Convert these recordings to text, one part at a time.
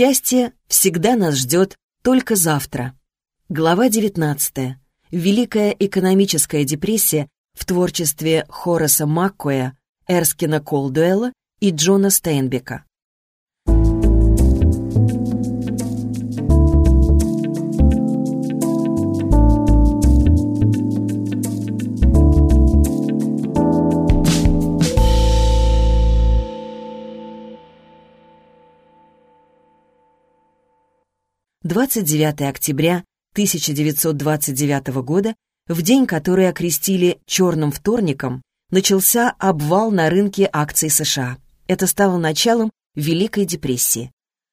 Счастье всегда нас ждет только завтра. Глава 19. Великая экономическая депрессия в творчестве Хораса Маккоя, Эрскина Колдуэлла и Джона Стейнбека. 29 октября 1929 года, в день, который окрестили «черным вторником», начался обвал на рынке акций США. Это стало началом Великой депрессии.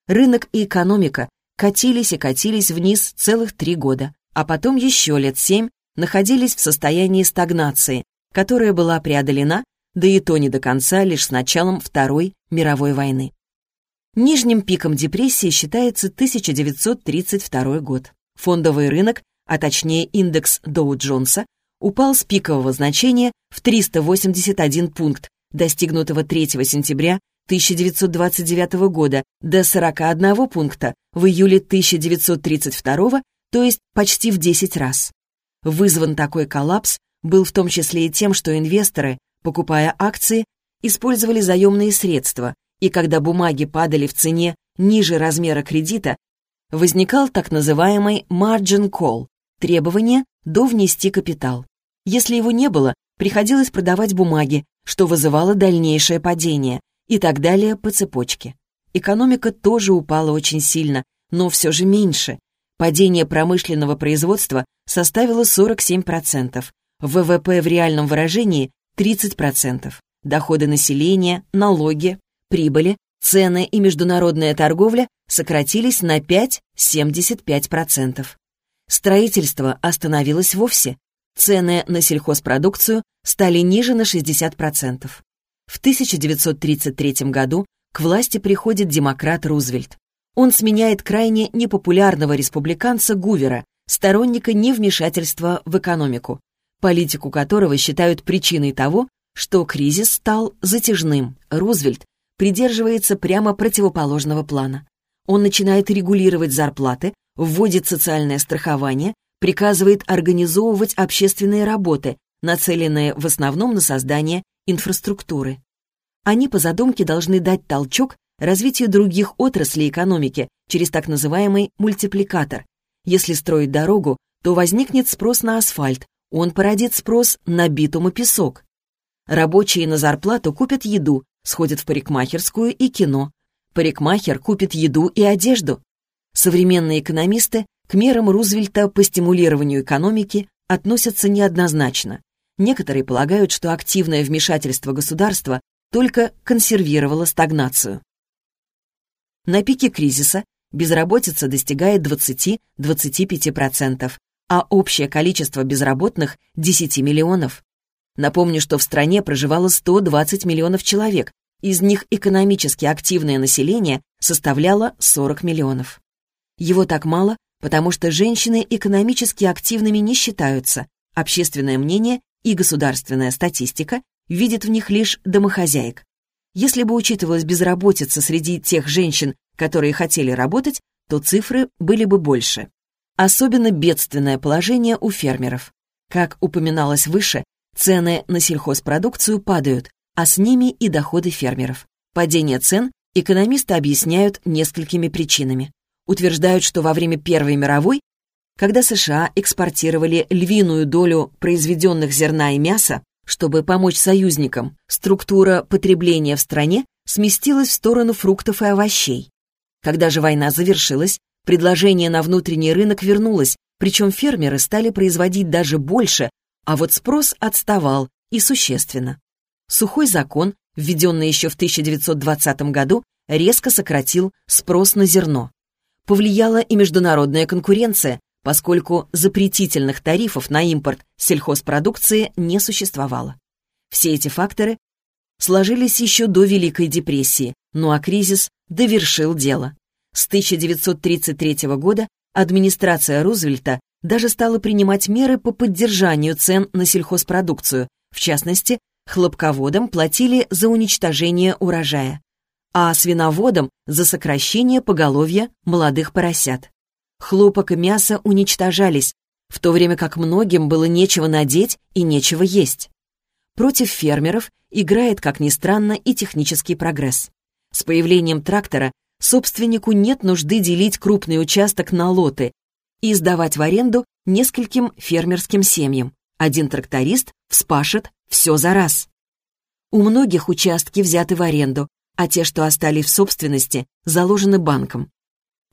Рынок и экономика катились и катились вниз целых три года, а потом еще лет семь находились в состоянии стагнации, которая была преодолена, да и то не до конца, лишь с началом Второй мировой войны. Нижним пиком депрессии считается 1932 год. Фондовый рынок, а точнее индекс Доу-Джонса, упал с пикового значения в 381 пункт, достигнутого 3 сентября 1929 года, до 41 пункта в июле 1932, то есть почти в 10 раз. Вызван такой коллапс был в том числе и тем, что инвесторы, покупая акции, использовали заемные средства, и когда бумаги падали в цене ниже размера кредита, возникал так называемый margin call – требование довнести капитал. Если его не было, приходилось продавать бумаги, что вызывало дальнейшее падение, и так далее по цепочке. Экономика тоже упала очень сильно, но все же меньше. Падение промышленного производства составило 47%, ВВП в реальном выражении – 30%, доходы населения, налоги, прибыли, цены и международная торговля сократились на 5-75%. Строительство остановилось вовсе. Цены на сельхозпродукцию стали ниже на 60%. В 1933 году к власти приходит демократ Рузвельт. Он сменяет крайне непопулярного республиканца Гувера, сторонника невмешательства в экономику, политику которого считают причиной того, что кризис стал затяжным. Рузвельт придерживается прямо противоположного плана. Он начинает регулировать зарплаты, вводит социальное страхование, приказывает организовывать общественные работы, нацеленные в основном на создание инфраструктуры. Они по задумке должны дать толчок развитию других отраслей экономики через так называемый мультипликатор. Если строить дорогу, то возникнет спрос на асфальт, он породит спрос на битум и песок. Рабочие на зарплату купят еду, сходят в парикмахерскую и кино. Парикмахер купит еду и одежду. Современные экономисты к мерам Рузвельта по стимулированию экономики относятся неоднозначно. Некоторые полагают, что активное вмешательство государства только консервировало стагнацию. На пике кризиса безработица достигает 20-25%, а общее количество безработных – 10 миллионов. Напомню, что в стране проживало 120 миллионов человек, из них экономически активное население составляло 40 миллионов. Его так мало, потому что женщины экономически активными не считаются, общественное мнение и государственная статистика видят в них лишь домохозяек. Если бы учитывалась безработица среди тех женщин, которые хотели работать, то цифры были бы больше. Особенно бедственное положение у фермеров. Как упоминалось выше, Цены на сельхозпродукцию падают, а с ними и доходы фермеров. Падение цен экономисты объясняют несколькими причинами. Утверждают, что во время Первой мировой, когда США экспортировали львиную долю произведенных зерна и мяса, чтобы помочь союзникам, структура потребления в стране сместилась в сторону фруктов и овощей. Когда же война завершилась, предложение на внутренний рынок вернулось, причем фермеры стали производить даже больше, а вот спрос отставал и существенно. Сухой закон, введенный еще в 1920 году, резко сократил спрос на зерно. Повлияла и международная конкуренция, поскольку запретительных тарифов на импорт сельхозпродукции не существовало. Все эти факторы сложились еще до Великой депрессии, ну а кризис довершил дело. С 1933 года администрация Рузвельта даже стала принимать меры по поддержанию цен на сельхозпродукцию. В частности, хлопководам платили за уничтожение урожая. а свиноводам за сокращение поголовья молодых поросят. Хлопок и мясо уничтожались, в то время как многим было нечего надеть и нечего есть. Против фермеров играет, как ни странно, и технический прогресс. С появлением трактора собственнику нет нужды делить крупный участок на лоты и сдавать в аренду нескольким фермерским семьям. Один тракторист вспашет все за раз. У многих участки взяты в аренду, а те, что остались в собственности, заложены банком.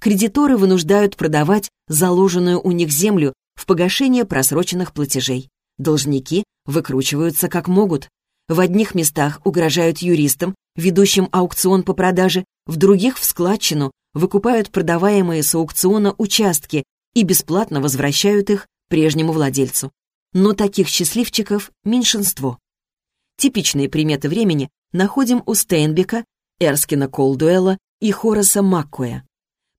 Кредиторы вынуждают продавать заложенную у них землю в погашение просроченных платежей. Должники выкручиваются как могут. В одних местах угрожают юристам, ведущим аукцион по продаже, в других в складчину выкупают продаваемые с аукциона участки и бесплатно возвращают их прежнему владельцу. Но таких счастливчиков меньшинство. Типичные приметы времени находим у Стейнбека, Эрскина Колдуэлла и Хораса Маккоя.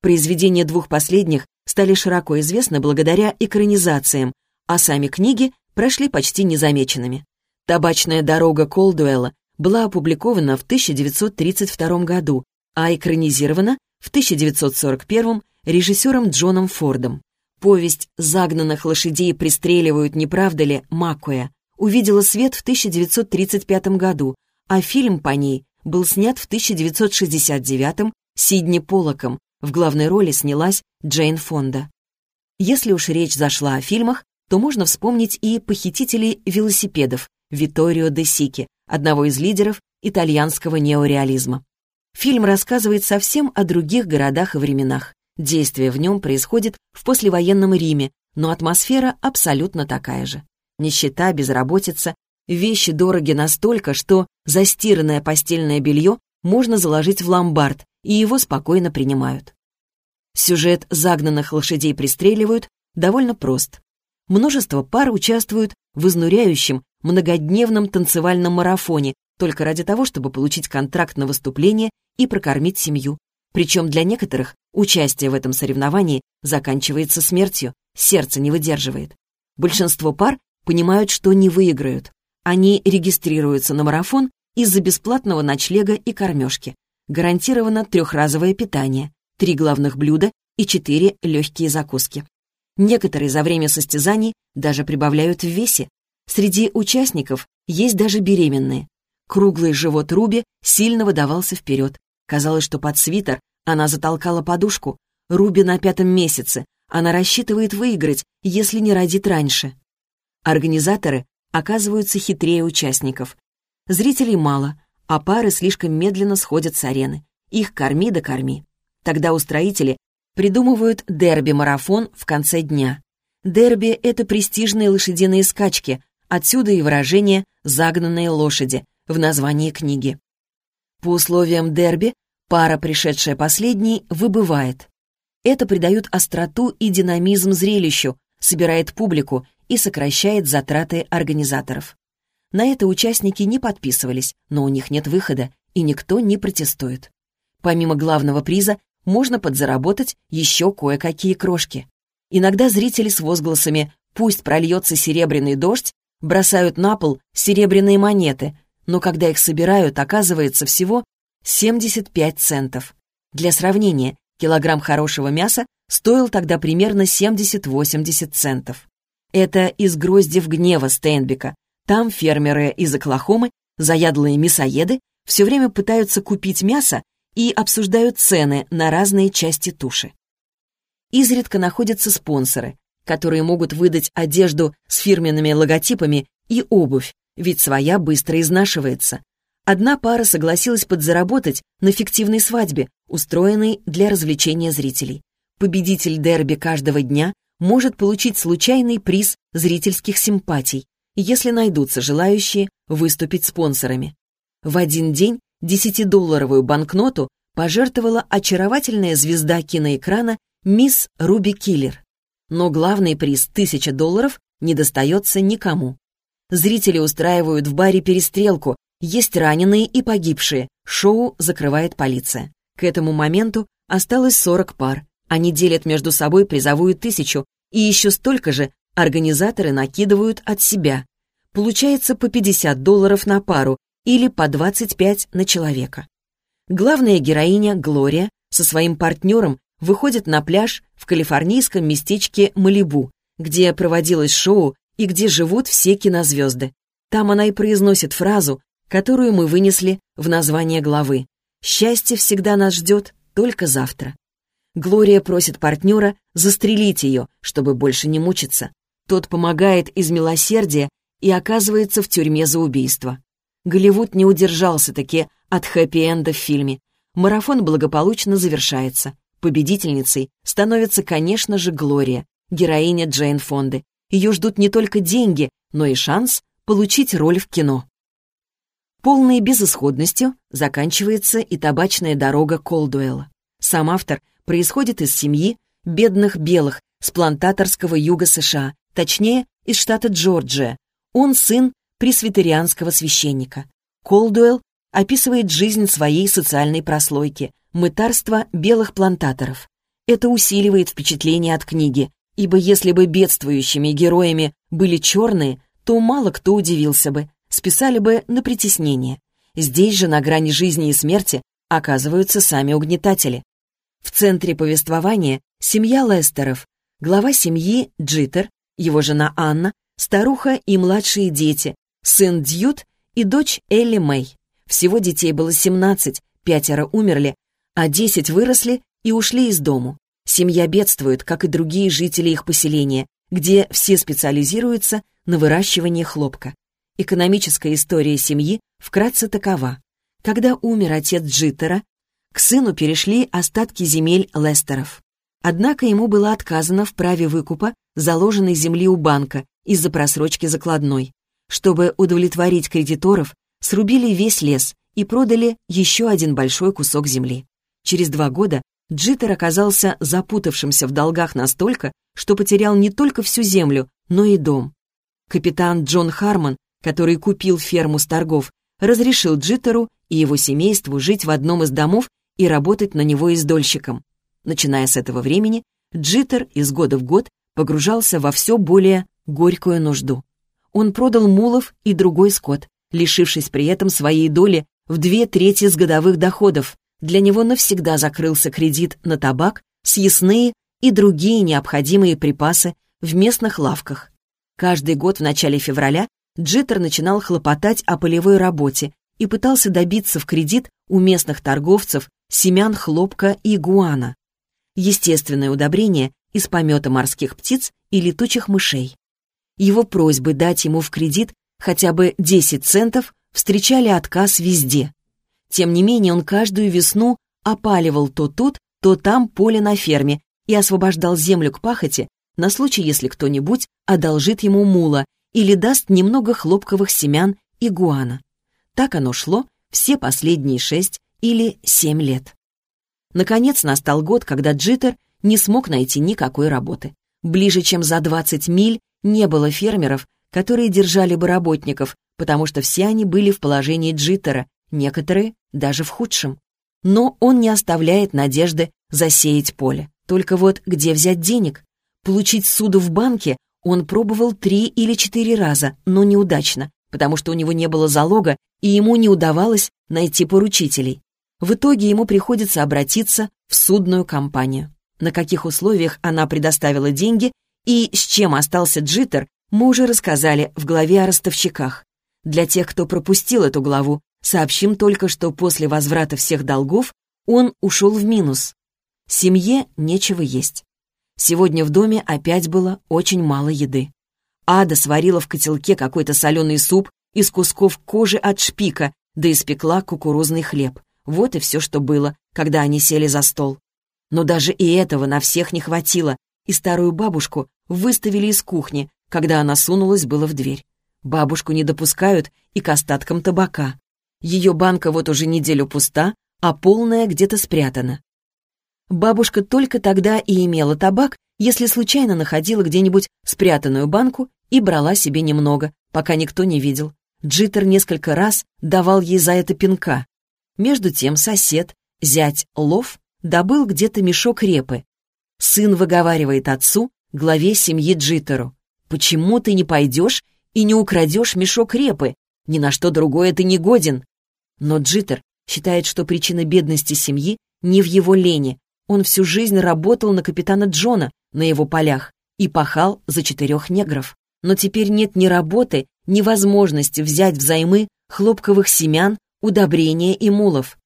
Произведения двух последних стали широко известны благодаря экранизациям, а сами книги прошли почти незамеченными. «Табачная дорога Колдуэлла» была опубликована в 1932 году, а экранизирована в 1941 режиссером Джоном Фордом. Повесть «Загнанных лошадей пристреливают, не правда ли?» Маккоя увидела свет в 1935 году, а фильм по ней был снят в 1969 Сидни Поллоком. В главной роли снялась Джейн Фонда. Если уж речь зашла о фильмах, то можно вспомнить и похитителей велосипедов Витторио де Сики, одного из лидеров итальянского неореализма. Фильм рассказывает совсем о других городах и временах. Действие в нем происходит в послевоенном Риме, но атмосфера абсолютно такая же. Нищета, безработица, вещи дороги настолько, что застиранное постельное белье можно заложить в ломбард, и его спокойно принимают. Сюжет «Загнанных лошадей пристреливают» довольно прост. Множество пар участвуют в изнуряющем, многодневном танцевальном марафоне только ради того, чтобы получить контракт на выступление и прокормить семью. Причем для некоторых участие в этом соревновании заканчивается смертью, сердце не выдерживает. Большинство пар понимают, что не выиграют. Они регистрируются на марафон из-за бесплатного ночлега и кормежки. Гарантировано трехразовое питание, три главных блюда и четыре легкие закуски. Некоторые за время состязаний даже прибавляют в весе. Среди участников есть даже беременные. Круглый живот Руби сильно выдавался вперед. Казалось, что под свитер она затолкала подушку. Руби на пятом месяце. Она рассчитывает выиграть, если не родит раньше. Организаторы оказываются хитрее участников. Зрителей мало, а пары слишком медленно сходят с арены. Их корми да корми. Тогда устроители придумывают дерби-марафон в конце дня. Дерби — это престижные лошадиные скачки, отсюда и выражение «загнанные лошади» в названии книги. По условиям дерби пара, пришедшая последней, выбывает. Это придает остроту и динамизм зрелищу, собирает публику и сокращает затраты организаторов. На это участники не подписывались, но у них нет выхода, и никто не протестует. Помимо главного приза можно подзаработать еще кое-какие крошки. Иногда зрители с возгласами «пусть прольется серебряный дождь» бросают на пол серебряные монеты, но когда их собирают, оказывается всего 75 центов. Для сравнения, килограмм хорошего мяса стоил тогда примерно 70-80 центов. Это из гроздев гнева Стейнбека. Там фермеры из Оклахомы, заядлые мясоеды, все время пытаются купить мясо и обсуждают цены на разные части туши. Изредка находятся спонсоры, которые могут выдать одежду с фирменными логотипами и обувь, ведь своя быстро изнашивается. Одна пара согласилась подзаработать на фиктивной свадьбе, устроенной для развлечения зрителей. Победитель дерби каждого дня может получить случайный приз зрительских симпатий, если найдутся желающие выступить спонсорами. В один день 10-долларовую банкноту пожертвовала очаровательная звезда киноэкрана мисс Руби Киллер. Но главный приз 1000 долларов не достается никому. Зрители устраивают в баре перестрелку, есть раненые и погибшие, шоу закрывает полиция. К этому моменту осталось 40 пар. Они делят между собой призовую тысячу, и еще столько же организаторы накидывают от себя. Получается по 50 долларов на пару, или по 25 на человека. Главная героиня, Глория, со своим партнером выходит на пляж в калифорнийском местечке Малибу, где проводилось шоу и где живут все кинозвезды. Там она и произносит фразу, которую мы вынесли в название главы. «Счастье всегда нас ждет, только завтра». Глория просит партнера застрелить ее, чтобы больше не мучиться. Тот помогает из милосердия и оказывается в тюрьме за убийство. Голливуд не удержался-таки от хэппи-энда в фильме. Марафон благополучно завершается. Победительницей становится, конечно же, Глория, героиня Джейн Фонды. Ее ждут не только деньги, но и шанс получить роль в кино. Полной безысходностью заканчивается и табачная дорога Колдуэлла. Сам автор происходит из семьи бедных белых с плантаторского юга США, точнее, из штата Джорджия. Он сын пресвитерианского священника. Колдуэлл описывает жизнь своей социальной прослойки, мытарство белых плантаторов. Это усиливает впечатление от книги, ибо если бы бедствующими героями были черные, то мало кто удивился бы, списали бы на притеснение. Здесь же на грани жизни и смерти оказываются сами угнетатели. В центре повествования семья Лестеров, глава семьи Джиттер, его жена Анна, старуха и младшие дети, сын Дьют и дочь Элли Мэй. Всего детей было 17, пятеро умерли, а 10 выросли и ушли из дому. Семья бедствует, как и другие жители их поселения, где все специализируются на выращивании хлопка. Экономическая история семьи вкратце такова. Когда умер отец Джиттера, к сыну перешли остатки земель Лестеров. Однако ему было отказано в праве выкупа заложенной земли у банка из-за просрочки закладной. Чтобы удовлетворить кредиторов, срубили весь лес и продали еще один большой кусок земли. Через два года Джиттер оказался запутавшимся в долгах настолько, что потерял не только всю землю, но и дом. Капитан Джон Хармон, который купил ферму с торгов, разрешил Джиттеру и его семейству жить в одном из домов и работать на него издольщиком. Начиная с этого времени, Джиттер из года в год погружался во все более горькую нужду. Он продал мулов и другой скот, лишившись при этом своей доли в две трети с годовых доходов. Для него навсегда закрылся кредит на табак, съестные и другие необходимые припасы в местных лавках. Каждый год в начале февраля Джиттер начинал хлопотать о полевой работе и пытался добиться в кредит у местных торговцев семян хлопка и гуана естественное удобрение из помета морских птиц и летучих мышей. Его просьбы дать ему в кредит хотя бы 10 центов встречали отказ везде. Тем не менее он каждую весну опаливал то тут, то там поле на ферме и освобождал землю к пахоте на случай, если кто-нибудь одолжит ему мула или даст немного хлопковых семян и гуана. Так оно шло все последние шесть или семь лет. Наконец настал год, когда Джиттер не смог найти никакой работы. Ближе, чем за 20 миль, не было фермеров, которые держали бы работников, потому что все они были в положении Джиттера, некоторые даже в худшем. Но он не оставляет надежды засеять поле. Только вот где взять денег? Получить суду в банке он пробовал три или четыре раза, но неудачно, потому что у него не было залога, и ему не удавалось найти поручителей. В итоге ему приходится обратиться в судную компанию. На каких условиях она предоставила деньги и с чем остался Джиттер, мы уже рассказали в главе о ростовщиках. Для тех, кто пропустил эту главу, сообщим только, что после возврата всех долгов он ушел в минус. Семье нечего есть. Сегодня в доме опять было очень мало еды. Ада сварила в котелке какой-то соленый суп из кусков кожи от шпика, да испекла кукурузный хлеб. Вот и все, что было, когда они сели за стол. Но даже и этого на всех не хватило, и старую бабушку выставили из кухни, когда она сунулась было в дверь. Бабушку не допускают и к остаткам табака. Ее банка вот уже неделю пуста, а полная где-то спрятана. Бабушка только тогда и имела табак, если случайно находила где-нибудь спрятанную банку и брала себе немного, пока никто не видел. Джиттер несколько раз давал ей за это пинка. Между тем сосед, зять Лов, добыл где-то мешок репы. Сын выговаривает отцу, главе семьи Джиттеру. «Почему ты не пойдешь и не украдешь мешок репы? Ни на что другое ты не годен». Но Джиттер Считает, что причина бедности семьи не в его лени. Он всю жизнь работал на капитана Джона на его полях и пахал за четырех негров. Но теперь нет ни работы, ни возможности взять взаймы хлопковых семян, удобрения и мулов.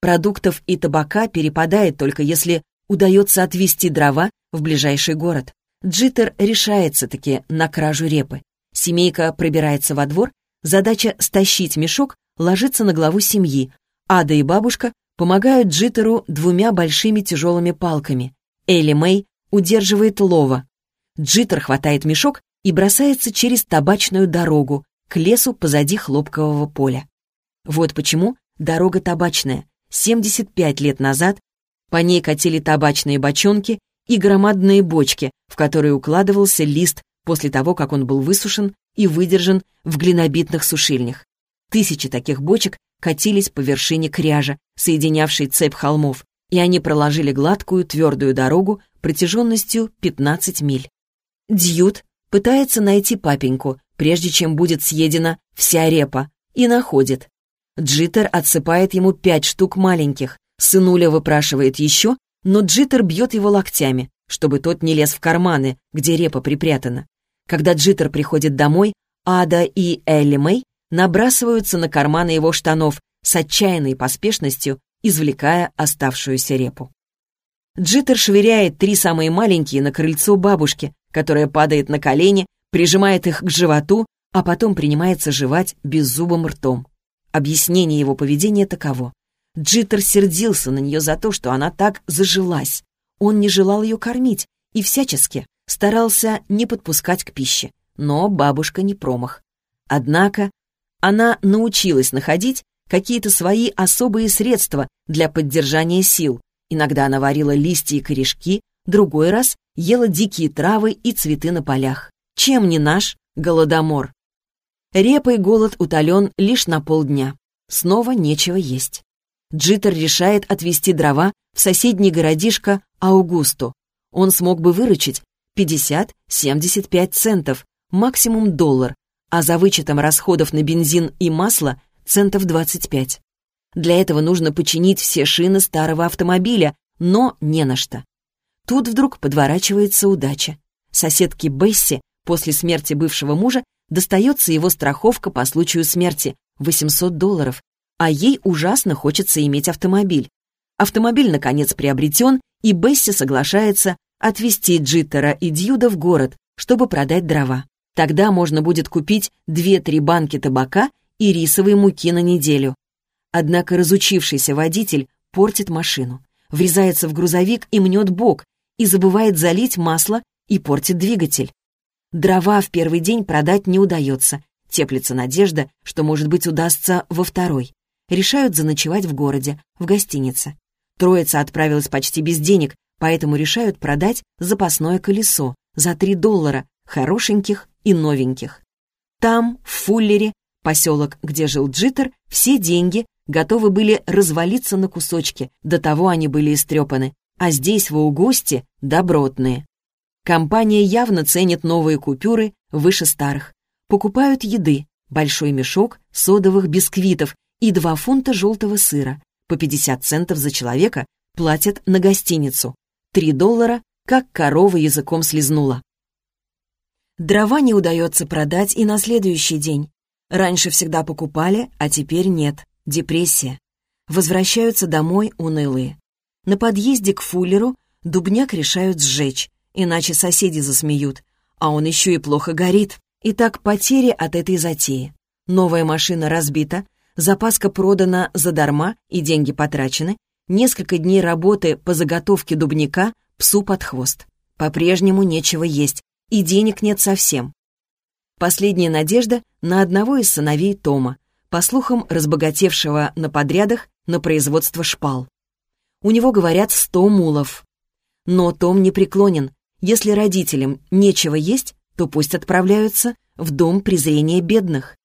Продуктов и табака перепадает только если удается отвезти дрова в ближайший город. Джиттер решается-таки на кражу репы. Семейка пробирается во двор, задача стащить мешок ложится на главу семьи. Ада и бабушка помогают Джиттеру двумя большими тяжелыми палками. Элли Мэй удерживает лова. Джиттер хватает мешок и бросается через табачную дорогу к лесу позади хлопкового поля. Вот почему дорога табачная. 75 лет назад по ней катили табачные бочонки и громадные бочки, в которые укладывался лист после того, как он был высушен и выдержан в глинобитных сушильнях. Тысячи таких бочек катились по вершине кряжа, соединявшей цепь холмов, и они проложили гладкую твердую дорогу протяженностью 15 миль. Дьют пытается найти папеньку, прежде чем будет съедена вся репа, и находит. Джиттер отсыпает ему пять штук маленьких, сынуля выпрашивает еще, но Джиттер бьет его локтями, чтобы тот не лез в карманы, где репа припрятана. Когда Джиттер приходит домой, Ада и Элли Мэй набрасываются на карманы его штанов с отчаянной поспешностью, извлекая оставшуюся репу. Джиттер швыряет три самые маленькие на крыльцо бабушки, которая падает на колени, прижимает их к животу, а потом принимается жевать беззубым ртом. Объяснение его поведения таково. Джиттер сердился на нее за то, что она так зажилась. Он не желал ее кормить и всячески старался не подпускать к пище. Но бабушка не промах. Однако она научилась находить какие-то свои особые средства для поддержания сил. Иногда она варила листья и корешки, другой раз ела дикие травы и цветы на полях. Чем не наш голодомор? Репой голод утолен лишь на полдня. Снова нечего есть. Джиттер решает отвезти дрова в соседний городишко Аугусту. Он смог бы выручить 50-75 центов, максимум доллар, а за вычетом расходов на бензин и масло центов 25. Для этого нужно починить все шины старого автомобиля, но не на что. Тут вдруг подворачивается удача. Соседке Бесси после смерти бывшего мужа достается его страховка по случаю смерти — 800 долларов, а ей ужасно хочется иметь автомобиль. Автомобиль, наконец, приобретен, и Бесси соглашается отвезти Джиттера и Дьюда в город, чтобы продать дрова. Тогда можно будет купить 2-3 банки табака и рисовой муки на неделю. Однако разучившийся водитель портит машину, врезается в грузовик и мнет бок, и забывает залить масло и портит двигатель. Дрова в первый день продать не удается. Теплится надежда, что, может быть, удастся во второй. Решают заночевать в городе, в гостинице. Троица отправилась почти без денег, поэтому решают продать запасное колесо за 3 доллара, хорошеньких и новеньких. Там, в Фуллере, поселок, где жил Джиттер, все деньги готовы были развалиться на кусочки, до того они были истрепаны, а здесь, в Аугусте, добротные. Компания явно ценит новые купюры выше старых. Покупают еды, большой мешок содовых бисквитов и 2 фунта желтого сыра. По 50 центов за человека платят на гостиницу. 3 доллара, как корова языком слезнула. Дрова не удается продать и на следующий день. Раньше всегда покупали, а теперь нет. Депрессия. Возвращаются домой унылые. На подъезде к Фуллеру дубняк решают сжечь, иначе соседи засмеют, а он еще и плохо горит. Итак, потери от этой затеи. Новая машина разбита, запаска продана задарма и деньги потрачены, несколько дней работы по заготовке дубника псу под хвост. По-прежнему нечего есть, и денег нет совсем. Последняя надежда на одного из сыновей Тома, по слухам разбогатевшего на подрядах на производство шпал. У него, говорят, сто мулов. Но Том не преклонен. Если родителям нечего есть, то пусть отправляются в дом презрения бедных.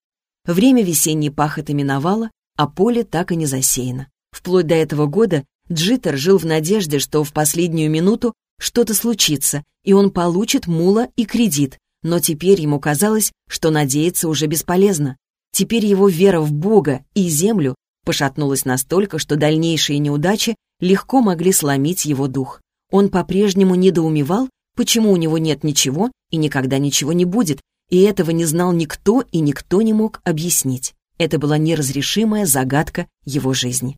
Время весенней пахоты миновало, а поле так и не засеяно. Вплоть до этого года Джиттер жил в надежде, что в последнюю минуту что-то случится, и он получит мула и кредит, но теперь ему казалось, что надеяться уже бесполезно. Теперь его вера в Бога и землю пошатнулась настолько, что дальнейшие неудачи легко могли сломить его дух. Он по-прежнему недоумевал, почему у него нет ничего и никогда ничего не будет, и этого не знал никто и никто не мог объяснить. Это была неразрешимая загадка его жизни.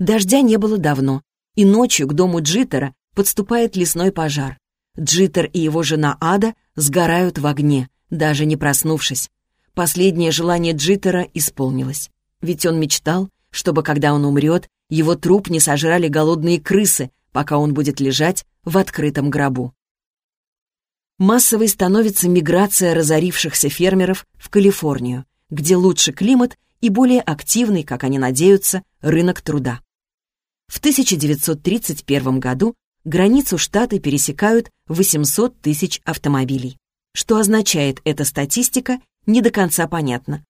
Дождя не было давно, и ночью к дому Джиттера подступает лесной пожар. Джиттер и его жена Ада сгорают в огне, даже не проснувшись. Последнее желание Джиттера исполнилось. Ведь он мечтал, чтобы, когда он умрет, его труп не сожрали голодные крысы, пока он будет лежать в открытом гробу. Массовой становится миграция разорившихся фермеров в Калифорнию, где лучше климат и более активный, как они надеются, рынок труда. В 1931 году границу штата пересекают 800 тысяч автомобилей. Что означает эта статистика, не до конца понятно.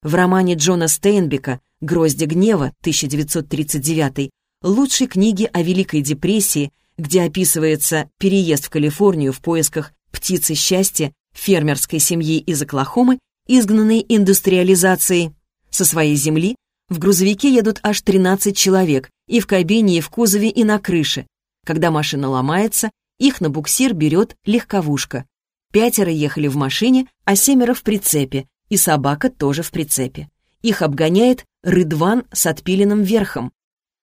В романе Джона Стейнбека «Грозди гнева» 1939 лучшей книги о Великой депрессии, где описывается переезд в Калифорнию в поисках птицы счастья фермерской семьи из Оклахомы, изгнанной индустриализацией. Со своей земли в грузовике едут аж 13 человек, и в кабине, и в кузове, и на крыше. Когда машина ломается, их на буксир берет легковушка. Пятеро ехали в машине, а семеро в прицепе, и собака тоже в прицепе. Их обгоняет рыдван с отпиленным верхом.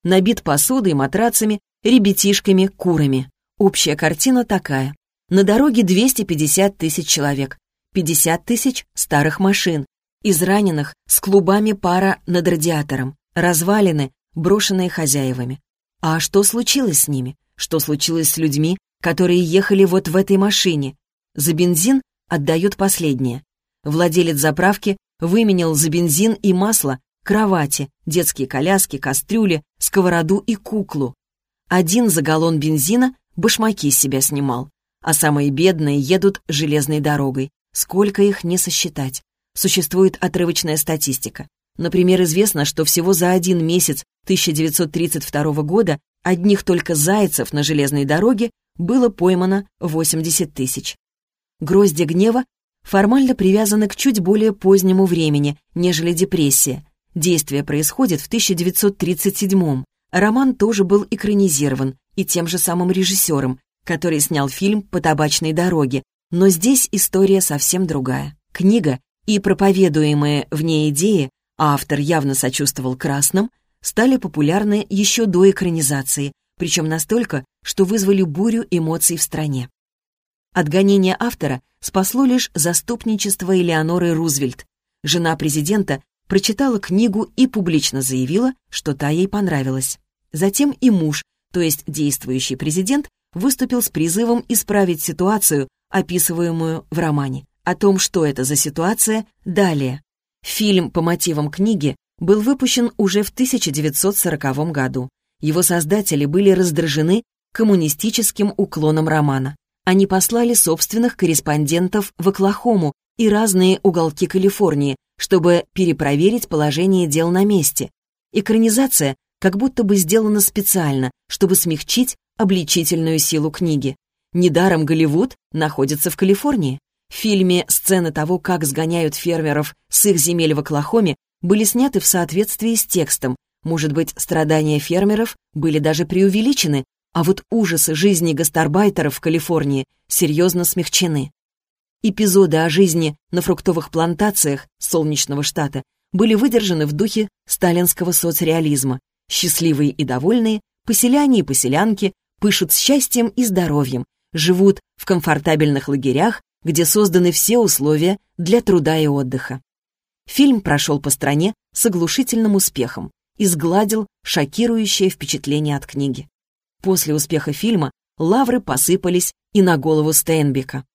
Набит посудой, матрацами, ребятишками, курами. Общая картина такая. На дороге 250 тысяч человек, 50 тысяч старых машин, из раненых с клубами пара над радиатором, развалины, брошенные хозяевами. А что случилось с ними? Что случилось с людьми, которые ехали вот в этой машине? За бензин отдают последнее. Владелец заправки выменял за бензин и масло кровати, детские коляски, кастрюли, сковороду и куклу. Один за галлон бензина башмаки себя снимал, а самые бедные едут железной дорогой. Сколько их не сосчитать. Существует отрывочная статистика. Например, известно, что всего за один месяц 1932 года одних только зайцев на железной дороге было поймано 80 тысяч. Грозди гнева формально привязаны к чуть более позднему времени, нежели депрессия. Действие происходит в 1937 Роман тоже был экранизирован и тем же самым режиссером, который снял фильм «По табачной дороге», но здесь история совсем другая. Книга и проповедуемые в ней идеи а автор явно сочувствовал красным, стали популярны еще до экранизации, причем настолько, что вызвали бурю эмоций в стране. Отгонение автора спасло лишь заступничество Элеоноры Рузвельт. Жена президента прочитала книгу и публично заявила, что та ей понравилась. Затем и муж, то есть действующий президент, выступил с призывом исправить ситуацию, описываемую в романе. О том, что это за ситуация, далее. Фильм по мотивам книги был выпущен уже в 1940 году. Его создатели были раздражены коммунистическим уклоном романа. Они послали собственных корреспондентов в Оклахому и разные уголки Калифорнии, чтобы перепроверить положение дел на месте. Экранизация как будто бы сделана специально, чтобы смягчить обличительную силу книги. Недаром Голливуд находится в Калифорнии. В фильме сцены того, как сгоняют фермеров с их земель в Оклахоме, были сняты в соответствии с текстом. Может быть, страдания фермеров были даже преувеличены, а вот ужасы жизни гастарбайтеров в Калифорнии серьезно смягчены. Эпизоды о жизни на фруктовых плантациях солнечного штата были выдержаны в духе сталинского соцреализма. Счастливые и довольные, поселяне и поселянки пышут счастьем и здоровьем, живут в комфортабельных лагерях, где созданы все условия для труда и отдыха. Фильм прошел по стране с оглушительным успехом и сгладил шокирующее впечатление от книги. После успеха фильма лавры посыпались и на голову Стейнбека.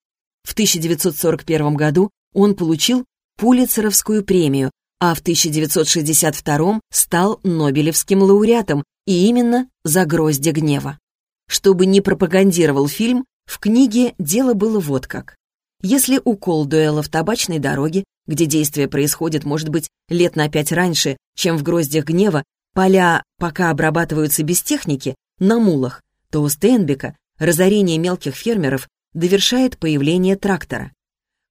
В 1941 году он получил Пулицеровскую премию, а в 1962 стал Нобелевским лауреатом и именно за «Гроздья гнева». Чтобы не пропагандировал фильм, в книге дело было вот как. Если укол дуэла в табачной дороге, где действие происходит, может быть, лет на пять раньше, чем в гроздях гнева, поля пока обрабатываются без техники, на мулах, то у Стейнбека разорение мелких фермеров довершает появление трактора.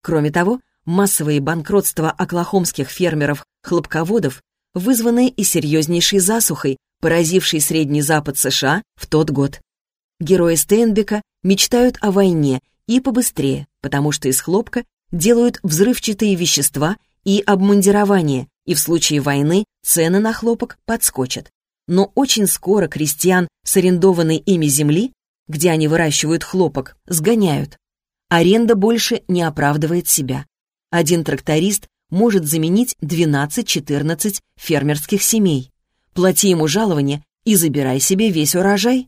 Кроме того, массовые банкротства оклахомских фермеров-хлопководов вызванной и серьезнейшей засухой, поразившей Средний Запад США в тот год. Герои Стейнбека мечтают о войне и побыстрее, потому что из хлопка делают взрывчатые вещества и обмундирование, и в случае войны цены на хлопок подскочат. Но очень скоро крестьян с арендованной ими земли, где они выращивают хлопок, сгоняют. Аренда больше не оправдывает себя. Один тракторист может заменить 12-14 фермерских семей. Плати ему жалование и забирай себе весь урожай.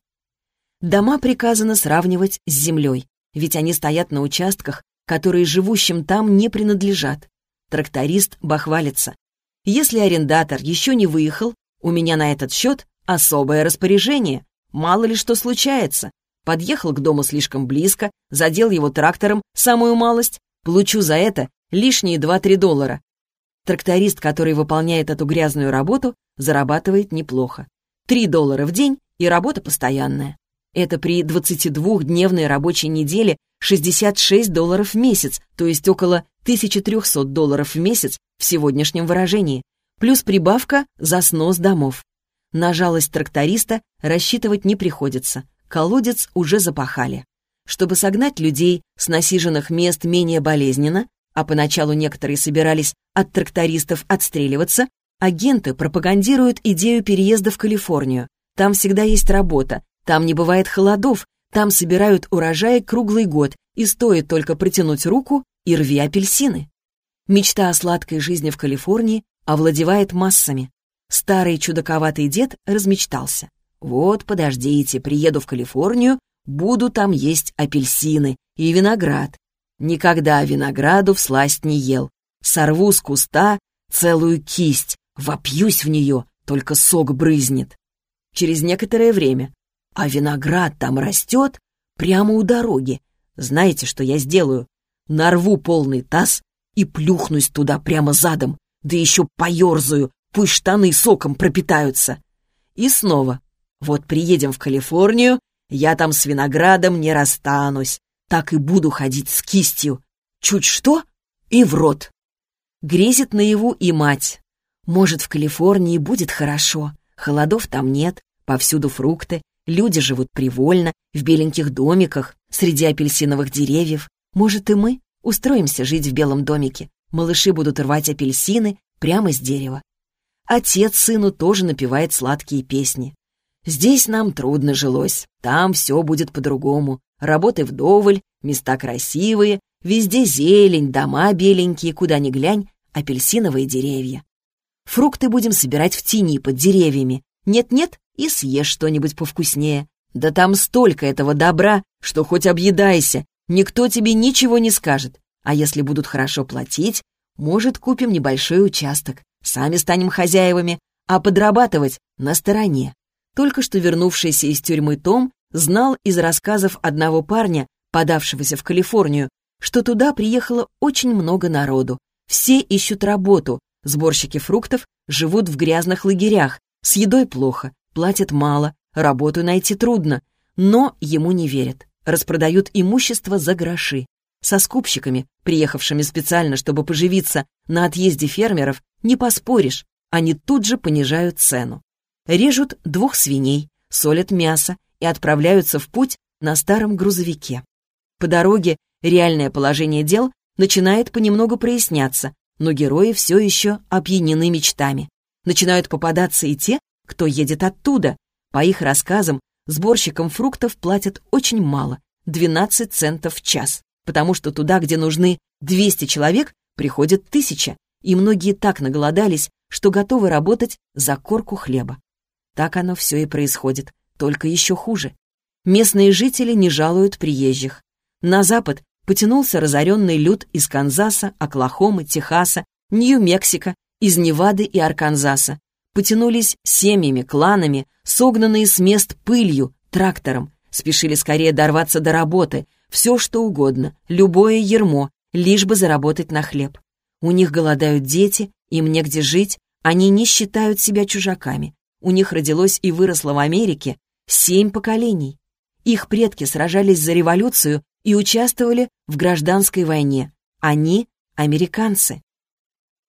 Дома приказано сравнивать с землей, ведь они стоят на участках, которые живущим там не принадлежат. Тракторист бахвалится. Если арендатор еще не выехал, у меня на этот счет особое распоряжение. Мало ли что случается. Подъехал к дому слишком близко, задел его трактором самую малость, получу за это лишние 2-3 доллара. Тракторист, который выполняет эту грязную работу, зарабатывает неплохо. 3 доллара в день и работа постоянная. Это при 22-дневной рабочей неделе 66 долларов в месяц, то есть около 1300 долларов в месяц в сегодняшнем выражении, плюс прибавка за снос домов. На жалость тракториста рассчитывать не приходится, колодец уже запахали. Чтобы согнать людей с насиженных мест менее болезненно, а поначалу некоторые собирались от трактористов отстреливаться, агенты пропагандируют идею переезда в Калифорнию. Там всегда есть работа, там не бывает холодов, там собирают урожай круглый год, и стоит только протянуть руку и рви апельсины. Мечта о сладкой жизни в Калифорнии овладевает массами. Старый чудаковатый дед размечтался. «Вот, подождите, приеду в Калифорнию, буду там есть апельсины и виноград. Никогда винограду всласть не ел. Сорву с куста целую кисть, вопьюсь в нее, только сок брызнет». Через некоторое время. А виноград там растет прямо у дороги. Знаете, что я сделаю? Нарву полный таз и плюхнусь туда прямо задом, да еще поерзаю, пусть штаны соком пропитаются. И снова. Вот приедем в Калифорнию, я там с виноградом не расстанусь, так и буду ходить с кистью. Чуть что — и в рот. Грезит наяву и мать. Может, в Калифорнии будет хорошо, холодов там нет, повсюду фрукты, люди живут привольно, в беленьких домиках, среди апельсиновых деревьев. Может, и мы устроимся жить в белом домике. Малыши будут рвать апельсины прямо с дерева. Отец сыну тоже напевает сладкие песни. Здесь нам трудно жилось, там все будет по-другому. Работы вдоволь, места красивые, везде зелень, дома беленькие, куда ни глянь, апельсиновые деревья. Фрукты будем собирать в тени под деревьями. Нет-нет, и съешь что-нибудь повкуснее. Да там столько этого добра, что хоть объедайся, никто тебе ничего не скажет. А если будут хорошо платить, может, купим небольшой участок, сами станем хозяевами, а подрабатывать на стороне. Только что вернувшийся из тюрьмы Том знал из рассказов одного парня, подавшегося в Калифорнию, что туда приехало очень много народу. Все ищут работу, сборщики фруктов живут в грязных лагерях, с едой плохо, платят мало, работу найти трудно, но ему не верят. Распродают имущество за гроши. Со скупщиками, приехавшими специально, чтобы поживиться на отъезде фермеров, не поспоришь, они тут же понижают цену. Режут двух свиней, солят мясо и отправляются в путь на старом грузовике. По дороге реальное положение дел начинает понемногу проясняться, но герои все еще опьянены мечтами. Начинают попадаться и те, кто едет оттуда, по их рассказам, сборщикам фруктов платят очень мало, 12 центов в час, потому что туда, где нужны 200 человек, приходят тысяча, и многие так наголодались, что готовы работать за корку хлеба. Так оно все и происходит, только еще хуже. Местные жители не жалуют приезжих. На запад потянулся разоренный люд из Канзаса, Оклахомы, Техаса, Нью-Мексико, из Невады и Арканзаса, потянулись семьями, кланами, согнанные с мест пылью, трактором, спешили скорее дорваться до работы, все что угодно, любое ермо, лишь бы заработать на хлеб. У них голодают дети, им негде жить, они не считают себя чужаками. У них родилось и выросло в Америке семь поколений. Их предки сражались за революцию и участвовали в гражданской войне. Они — американцы.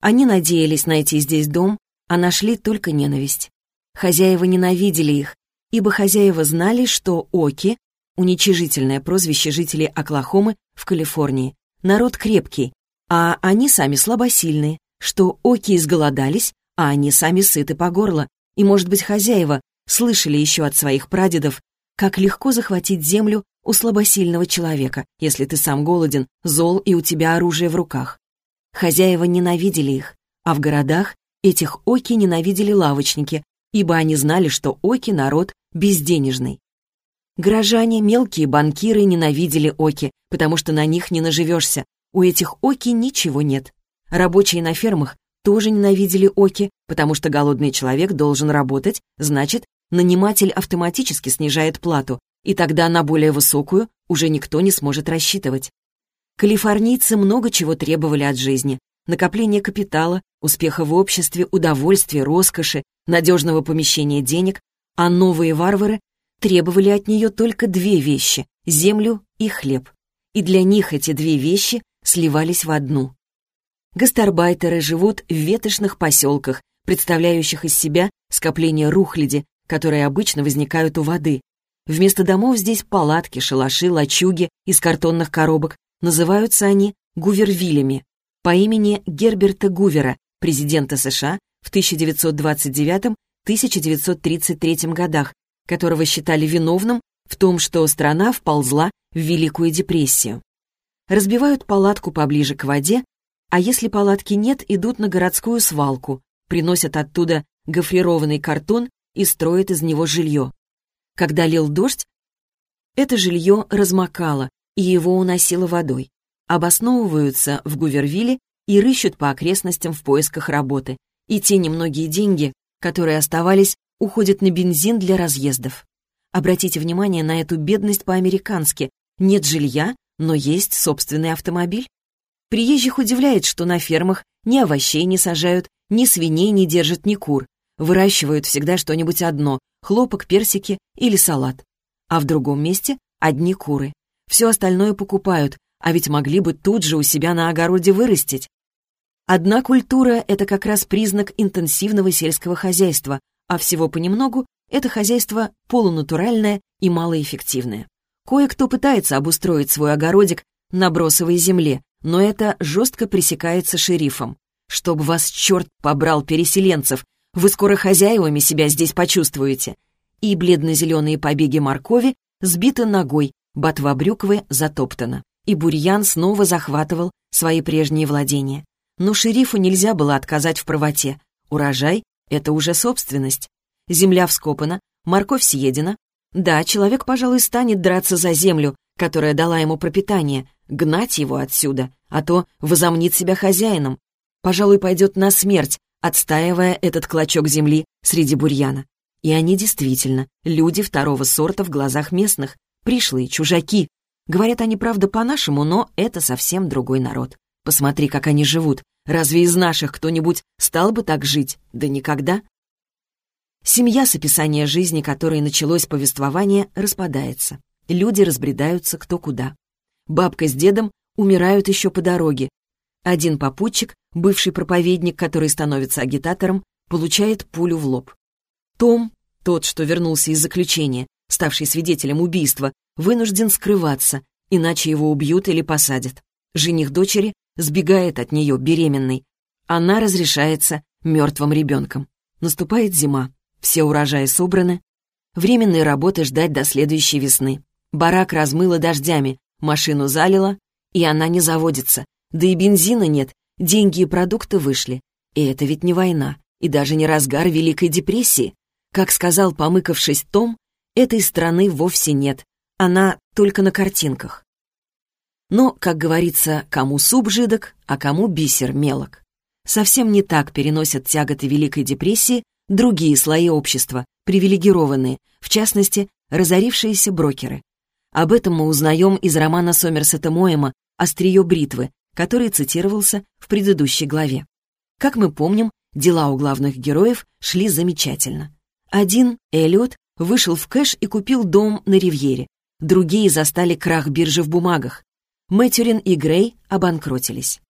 Они надеялись найти здесь дом, а нашли только ненависть. Хозяева ненавидели их, ибо хозяева знали, что Оки — уничижительное прозвище жителей Оклахомы в Калифорнии, народ крепкий, а они сами слабосильные, что Оки изголодались, а они сами сыты по горло, и, может быть, хозяева слышали еще от своих прадедов, как легко захватить землю у слабосильного человека, если ты сам голоден, зол и у тебя оружие в руках. Хозяева ненавидели их, а в городах этих оки ненавидели лавочники, ибо они знали, что оки — народ безденежный. Горожане, мелкие банкиры ненавидели оки, потому что на них не наживешься. У этих оки ничего нет. Рабочие на фермах тоже ненавидели оки, потому что голодный человек должен работать, значит, наниматель автоматически снижает плату, и тогда на более высокую уже никто не сможет рассчитывать. Калифорнийцы много чего требовали от жизни. Накопление капитала, успеха в обществе, удовольствия, роскоши, надежного помещения денег, а новые варвары требовали от нее только две вещи — землю и хлеб. И для них эти две вещи сливались в одну. Гастарбайтеры живут в ветошных поселках, представляющих из себя скопление рухляди, которые обычно возникают у воды. Вместо домов здесь палатки, шалаши, лачуги из картонных коробок. Называются они гувервилями по имени Герберта Гувера, президента США в 1929-1933 годах, которого считали виновным в том, что страна вползла в Великую депрессию. Разбивают палатку поближе к воде, а если палатки нет, идут на городскую свалку, приносят оттуда гофрированный картон и строят из него жилье. Когда лил дождь, это жилье размокало, и его уносило водой. Обосновываются в Гувервилле и рыщут по окрестностям в поисках работы. И те немногие деньги, которые оставались, уходят на бензин для разъездов. Обратите внимание на эту бедность по-американски. Нет жилья, но есть собственный автомобиль. Приезжих удивляет, что на фермах ни овощей не сажают, ни свиней не держат, ни кур. Выращивают всегда что-нибудь одно — хлопок, персики или салат. А в другом месте — одни куры. Все остальное покупают, а ведь могли бы тут же у себя на огороде вырастить. Одна культура — это как раз признак интенсивного сельского хозяйства, а всего понемногу это хозяйство полунатуральное и малоэффективное. Кое-кто пытается обустроить свой огородик на бросовой земле, но это жестко пресекается шерифом. Чтоб вас черт побрал переселенцев, вы скоро хозяевами себя здесь почувствуете. И бледно-зеленые побеги моркови сбиты ногой, ботва брюквы затоптана. И бурьян снова захватывал свои прежние владения. Но шерифу нельзя было отказать в правоте. Урожай — это уже собственность. Земля вскопана, морковь съедена. Да, человек, пожалуй, станет драться за землю, которая дала ему пропитание, гнать его отсюда, а то возомнит себя хозяином. Пожалуй, пойдет на смерть, отстаивая этот клочок земли среди бурьяна. И они действительно люди второго сорта в глазах местных, пришлые, чужаки. Говорят они, правда, по-нашему, но это совсем другой народ. Посмотри, как они живут. Разве из наших кто-нибудь стал бы так жить? Да никогда. Семья с описания жизни, которой началось повествование, распадается. Люди разбредаются кто куда. Бабка с дедом умирают еще по дороге, один попутчик, бывший проповедник, который становится агитатором, получает пулю в лоб. Том, тот, что вернулся из заключения, ставший свидетелем убийства, вынужден скрываться, иначе его убьют или посадят. Жених дочери сбегает от нее беременной. Она разрешается мертвым ребенком. Наступает зима, все урожаи собраны. Временной работы ждать до следующей весны. Барак размыло дождями, машину залило, и она не заводится, да и бензина нет, деньги и продукты вышли. И это ведь не война, и даже не разгар Великой депрессии. Как сказал, помыкавшись Том, этой страны вовсе нет, она только на картинках. Но, как говорится, кому суп жидок, а кому бисер мелок. Совсем не так переносят тяготы Великой депрессии другие слои общества, привилегированные, в частности, разорившиеся брокеры. Об этом мы узнаем из романа Сомерсета Моэма «Острие бритвы», который цитировался в предыдущей главе. Как мы помним, дела у главных героев шли замечательно. Один, Эллиот, вышел в кэш и купил дом на Ривьере. Другие застали крах биржи в бумагах. Мэтьюрин и Грей обанкротились.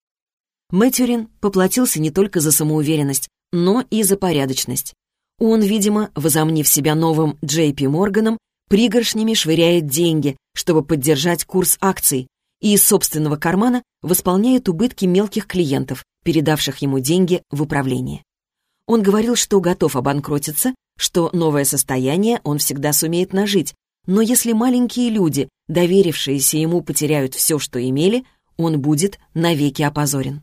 Мэтьюрин поплатился не только за самоуверенность, но и за порядочность. Он, видимо, возомнив себя новым Джей Пи Морганом, пригоршнями швыряет деньги, чтобы поддержать курс акций, и из собственного кармана восполняет убытки мелких клиентов, передавших ему деньги в управление. Он говорил, что готов обанкротиться, что новое состояние он всегда сумеет нажить, но если маленькие люди, доверившиеся ему, потеряют все, что имели, он будет навеки опозорен.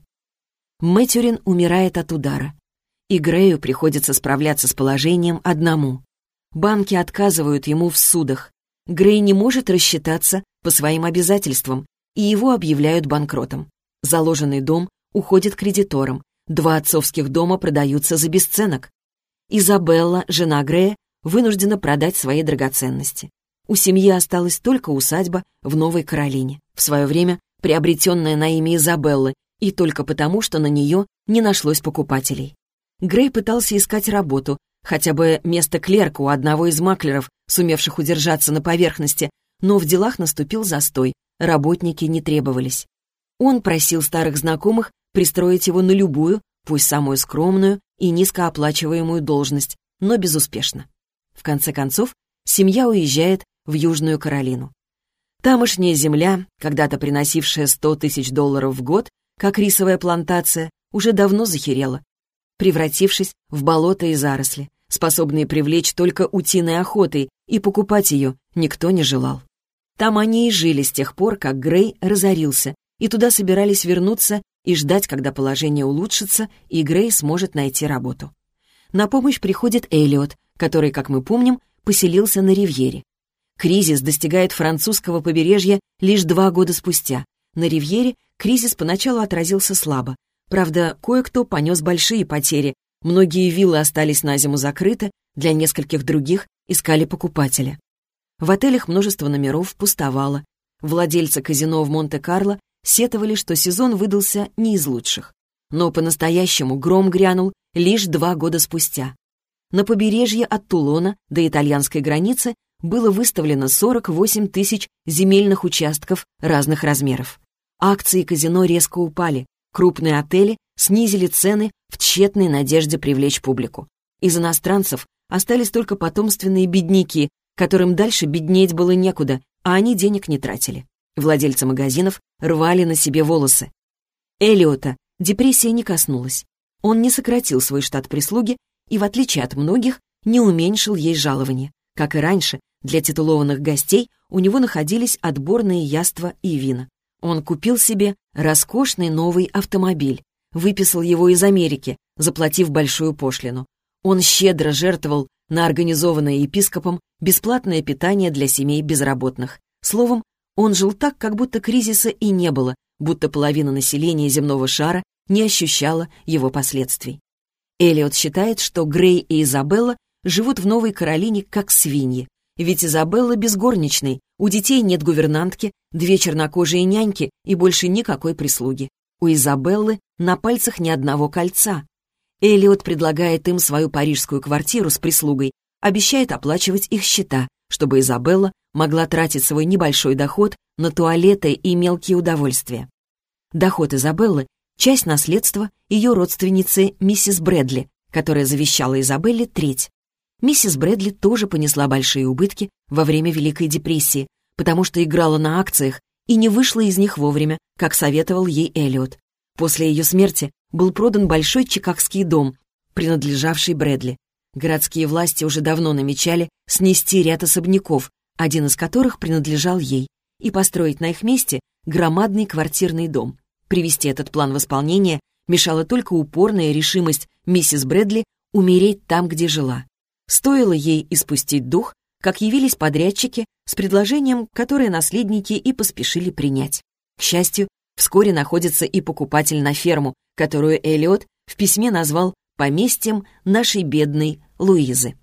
Мэтюрин умирает от удара. И Грею приходится справляться с положением одному. Банки отказывают ему в судах. Грей не может рассчитаться по своим обязательствам, и его объявляют банкротом. Заложенный дом уходит кредиторам, два отцовских дома продаются за бесценок. Изабелла, жена Грея, вынуждена продать свои драгоценности. У семьи осталась только усадьба в Новой Каролине, в свое время приобретенная на имя Изабеллы, и только потому, что на нее не нашлось покупателей. Грей пытался искать работу, хотя бы место клерка у одного из маклеров, сумевших удержаться на поверхности, но в делах наступил застой, работники не требовались. Он просил старых знакомых пристроить его на любую, пусть самую скромную и низкооплачиваемую должность, но безуспешно. В конце концов, семья уезжает в Южную Каролину. Тамошняя земля, когда-то приносившая 100 тысяч долларов в год, как рисовая плантация, уже давно захерела, превратившись в болото и заросли, способные привлечь только утиной охотой, и покупать ее никто не желал. Там они и жили с тех пор, как Грей разорился, и туда собирались вернуться и ждать, когда положение улучшится, и Грей сможет найти работу. На помощь приходит Эллиот, который, как мы помним, поселился на Ривьере. Кризис достигает французского побережья лишь два года спустя. На Ривьере кризис поначалу отразился слабо. Правда, кое-кто понес большие потери. Многие виллы остались на зиму закрыты, для нескольких других искали покупателя. В отелях множество номеров пустовало. Владельцы казино в Монте-Карло сетовали, что сезон выдался не из лучших. Но по-настоящему гром грянул лишь два года спустя. На побережье от Тулона до итальянской границы было выставлено 48 тысяч земельных участков разных размеров. Акции казино резко упали, крупные отели снизили цены в тщетной надежде привлечь публику. Из иностранцев остались только потомственные бедняки, которым дальше беднеть было некуда, а они денег не тратили. Владельцы магазинов рвали на себе волосы. Элиота депрессия не коснулась. Он не сократил свой штат прислуги и, в отличие от многих, не уменьшил ей жалование. Как и раньше, для титулованных гостей у него находились отборные яства и вина. Он купил себе роскошный новый автомобиль, выписал его из Америки, заплатив большую пошлину. Он щедро жертвовал на организованное епископом бесплатное питание для семей безработных. Словом, он жил так, как будто кризиса и не было, будто половина населения земного шара не ощущала его последствий. Элиот считает, что Грей и Изабелла живут в Новой Каролине как свиньи. Ведь Изабелла без горничной, у детей нет гувернантки, две чернокожие няньки и больше никакой прислуги. У Изабеллы на пальцах ни одного кольца. Элиот предлагает им свою парижскую квартиру с прислугой, обещает оплачивать их счета, чтобы Изабелла могла тратить свой небольшой доход на туалеты и мелкие удовольствия. Доход Изабеллы — часть наследства ее родственницы миссис Брэдли, которая завещала Изабелле треть. Миссис Брэдли тоже понесла большие убытки во время Великой депрессии, потому что играла на акциях и не вышла из них вовремя, как советовал ей Эллиот. После ее смерти был продан большой чикагский дом, принадлежавший Брэдли. Городские власти уже давно намечали снести ряд особняков, один из которых принадлежал ей, и построить на их месте громадный квартирный дом. Привести этот план в исполнение мешала только упорная решимость миссис Брэдли умереть там, где жила. Стоило ей испустить дух, как явились подрядчики с предложением, которое наследники и поспешили принять. К счастью, вскоре находится и покупатель на ферму, которую Элиот в письме назвал «поместьем нашей бедной Луизы».